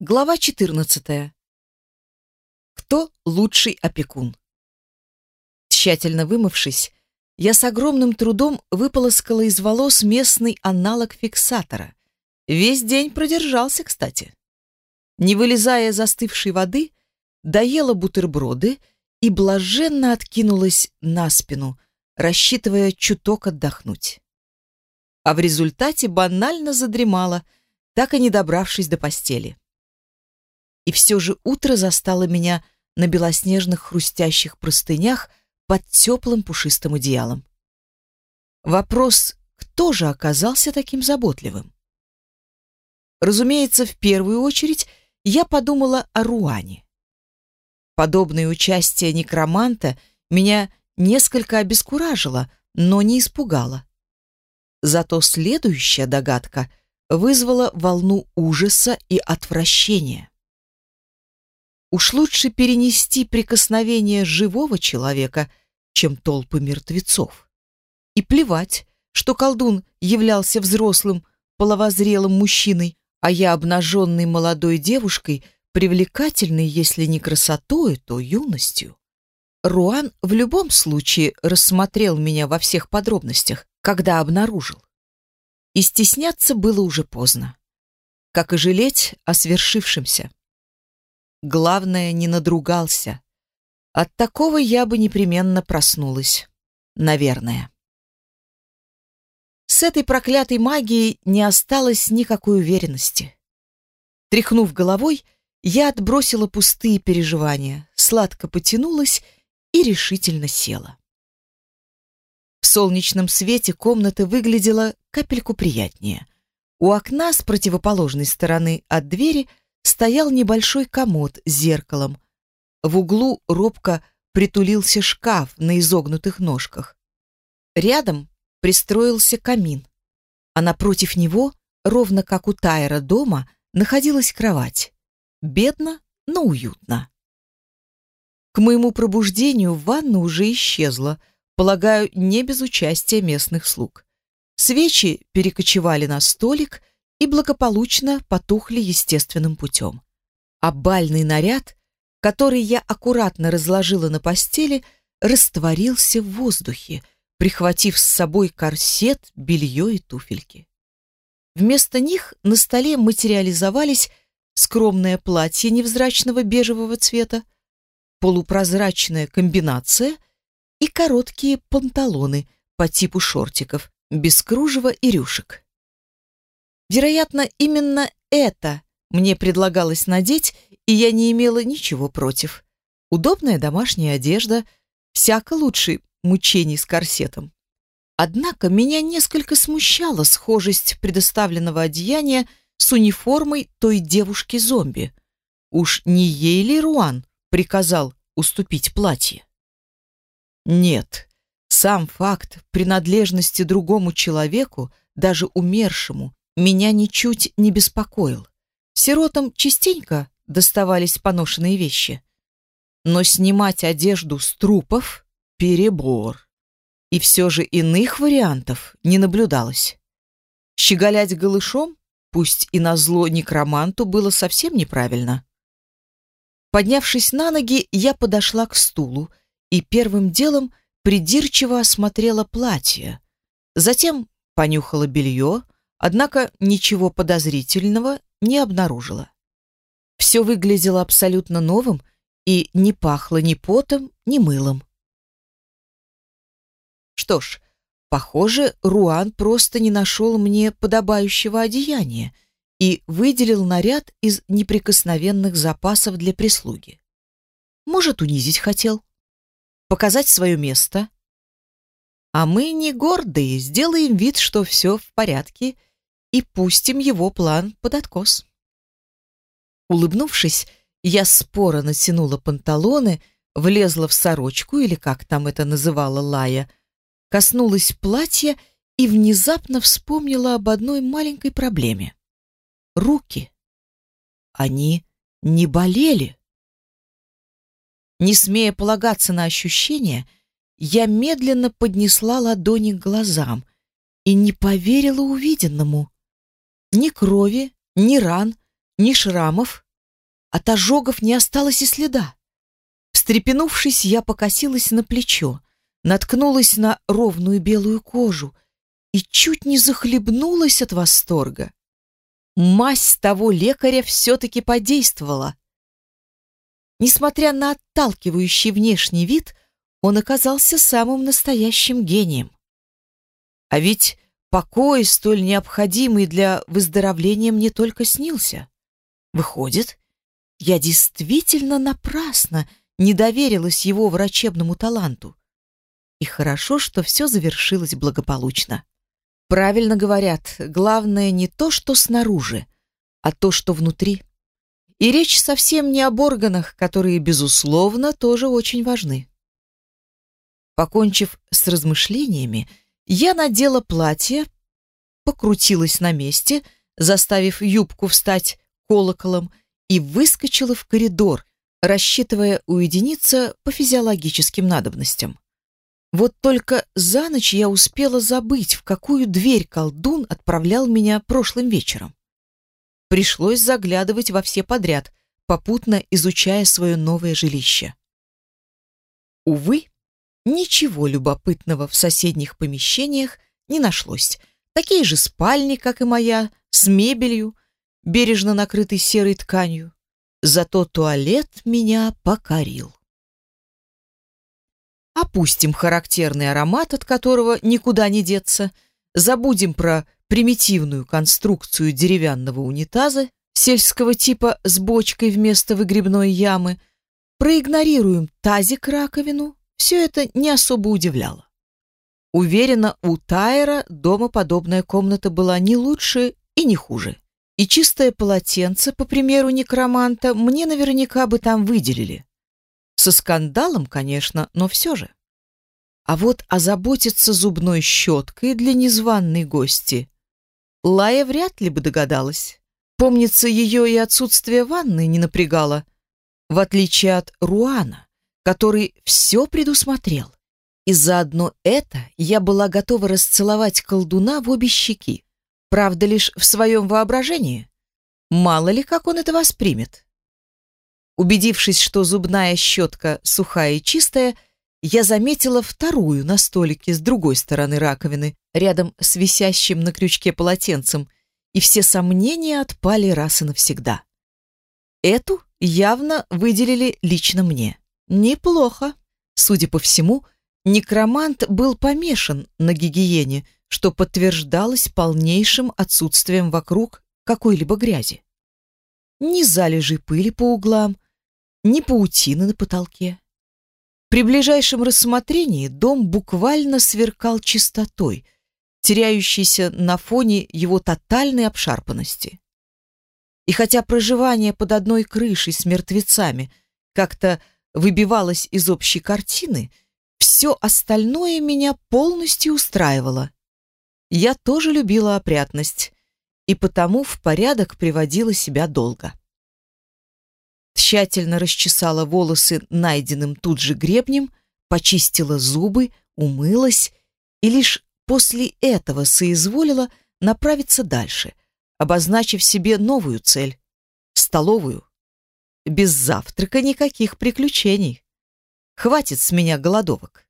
Глава 14. Кто лучший опекун? Тщательно вымывшись, я с огромным трудом выполоскала из волос местный аналог фиксатора. Весь день продержался, кстати. Не вылезая из остывшей воды, доела бутерброды и блаженно откинулась на спину, рассчитывая чуток отдохнуть. А в результате банально задремала, так и не добравшись до постели и все же утро застало меня на белоснежных хрустящих простынях под теплым пушистым одеялом. Вопрос, кто же оказался таким заботливым? Разумеется, в первую очередь я подумала о Руане. Подобное участие некроманта меня несколько обескуражило, но не испугало. Зато следующая догадка вызвала волну ужаса и отвращения. Уж лучше перенести прикосновение живого человека, чем толпы мертвецов. И плевать, что колдун являлся взрослым, половозрелым мужчиной, а я обнаженной молодой девушкой, привлекательной, если не красотой, то юностью. Руан в любом случае рассмотрел меня во всех подробностях, когда обнаружил. И стесняться было уже поздно. Как и жалеть о свершившемся. Главное, не надругался. От такого я бы непременно проснулась. Наверное. С этой проклятой магией не осталось никакой уверенности. Тряхнув головой, я отбросила пустые переживания, сладко потянулась и решительно села. В солнечном свете комната выглядела капельку приятнее. У окна с противоположной стороны от двери стоял небольшой комод с зеркалом. В углу робко притулился шкаф на изогнутых ножках. Рядом пристроился камин, а напротив него, ровно как у Тайра дома, находилась кровать. Бедно, но уютно. К моему пробуждению ванна уже исчезла, полагаю, не без участия местных слуг. Свечи перекочевали на столик, и благополучно потухли естественным путем. А бальный наряд, который я аккуратно разложила на постели, растворился в воздухе, прихватив с собой корсет, белье и туфельки. Вместо них на столе материализовались скромное платье невзрачного бежевого цвета, полупрозрачная комбинация и короткие панталоны по типу шортиков, без кружева и рюшек. Вероятно, именно это мне предлагалось надеть, и я не имела ничего против. Удобная домашняя одежда, всяко лучше мучений с корсетом. Однако меня несколько смущала схожесть предоставленного одеяния с униформой той девушки-зомби. Уж не ей ли Руан приказал уступить платье? Нет, сам факт принадлежности другому человеку, даже умершему, меня ничуть не беспокоил. Сиротам частенько доставались поношенные вещи. Но снимать одежду с трупов — перебор. И все же иных вариантов не наблюдалось. Щеголять голышом, пусть и назло некроманту, было совсем неправильно. Поднявшись на ноги, я подошла к стулу и первым делом придирчиво осмотрела платье. Затем понюхала белье, Однако ничего подозрительного не обнаружила. Все выглядело абсолютно новым и не пахло ни потом, ни мылом. Что ж, похоже, Руан просто не нашел мне подобающего одеяния и выделил наряд из неприкосновенных запасов для прислуги. Может, унизить хотел, показать свое место. А мы не гордые, сделаем вид, что все в порядке — и пустим его план под откос. Улыбнувшись, я споро натянула панталоны, влезла в сорочку, или как там это называла Лая, коснулась платья и внезапно вспомнила об одной маленькой проблеме. Руки. Они не болели. Не смея полагаться на ощущения, я медленно поднесла ладони к глазам и не поверила увиденному. Ни крови, ни ран, ни шрамов От ожогов не осталось и следа. Встрепенувшись, я покосилась на плечо, наткнулась на ровную белую кожу и чуть не захлебнулась от восторга. Мазь того лекаря все-таки подействовала. Несмотря на отталкивающий внешний вид, он оказался самым настоящим гением. А ведь покой, столь необходимый для выздоровления, мне только снился. Выходит, я действительно напрасно не доверилась его врачебному таланту. И хорошо, что все завершилось благополучно. Правильно говорят, главное не то, что снаружи, а то, что внутри. И речь совсем не об органах, которые, безусловно, тоже очень важны. Покончив с размышлениями, я надела платье, покрутилась на месте, заставив юбку встать колоколом, и выскочила в коридор, рассчитывая уединиться по физиологическим надобностям. Вот только за ночь я успела забыть, в какую дверь колдун отправлял меня прошлым вечером. Пришлось заглядывать во все подряд, попутно изучая свое новое жилище. Увы, ничего любопытного в соседних помещениях не нашлось. Такие же спальни, как и моя, с мебелью, бережно накрытой серой тканью. Зато туалет меня покорил. Опустим характерный аромат, от которого никуда не деться, забудем про примитивную конструкцию деревянного унитаза сельского типа с бочкой вместо выгребной ямы, проигнорируем тазик-раковину, все это не особо удивляло. Уверена, у Тайра дома подобная комната была не лучше и не хуже. И чистое полотенце, по примеру некроманта, мне наверняка бы там выделили. Со скандалом, конечно, но все же. А вот озаботиться зубной щеткой для незваной гости Лая вряд ли бы догадалась. Помнится, ее и отсутствие ванны не напрягало, в отличие от Руана, который все предусмотрел. И заодно это я была готова расцеловать колдуна в обе щеки. Правда, лишь в своем воображении. Мало ли, как он это воспримет. Убедившись, что зубная щетка сухая и чистая, я заметила вторую на столике с другой стороны раковины, рядом с висящим на крючке полотенцем, и все сомнения отпали раз и навсегда. Эту явно выделили лично мне. Неплохо. Судя по всему, некромант был помешан на гигиене, что подтверждалось полнейшим отсутствием вокруг какой-либо грязи. Ни залежи пыли по углам, ни паутины на потолке. При ближайшем рассмотрении дом буквально сверкал чистотой, теряющейся на фоне его тотальной обшарпанности. И хотя проживание под одной крышей с мертвецами как-то выбивалось из общей картины, все остальное меня полностью устраивало. Я тоже любила опрятность и потому в порядок приводила себя долго. Тщательно расчесала волосы найденным тут же гребнем, почистила зубы, умылась и лишь после этого соизволила направиться дальше, обозначив себе новую цель — столовую. Без завтрака никаких приключений. Хватит с меня голодовок.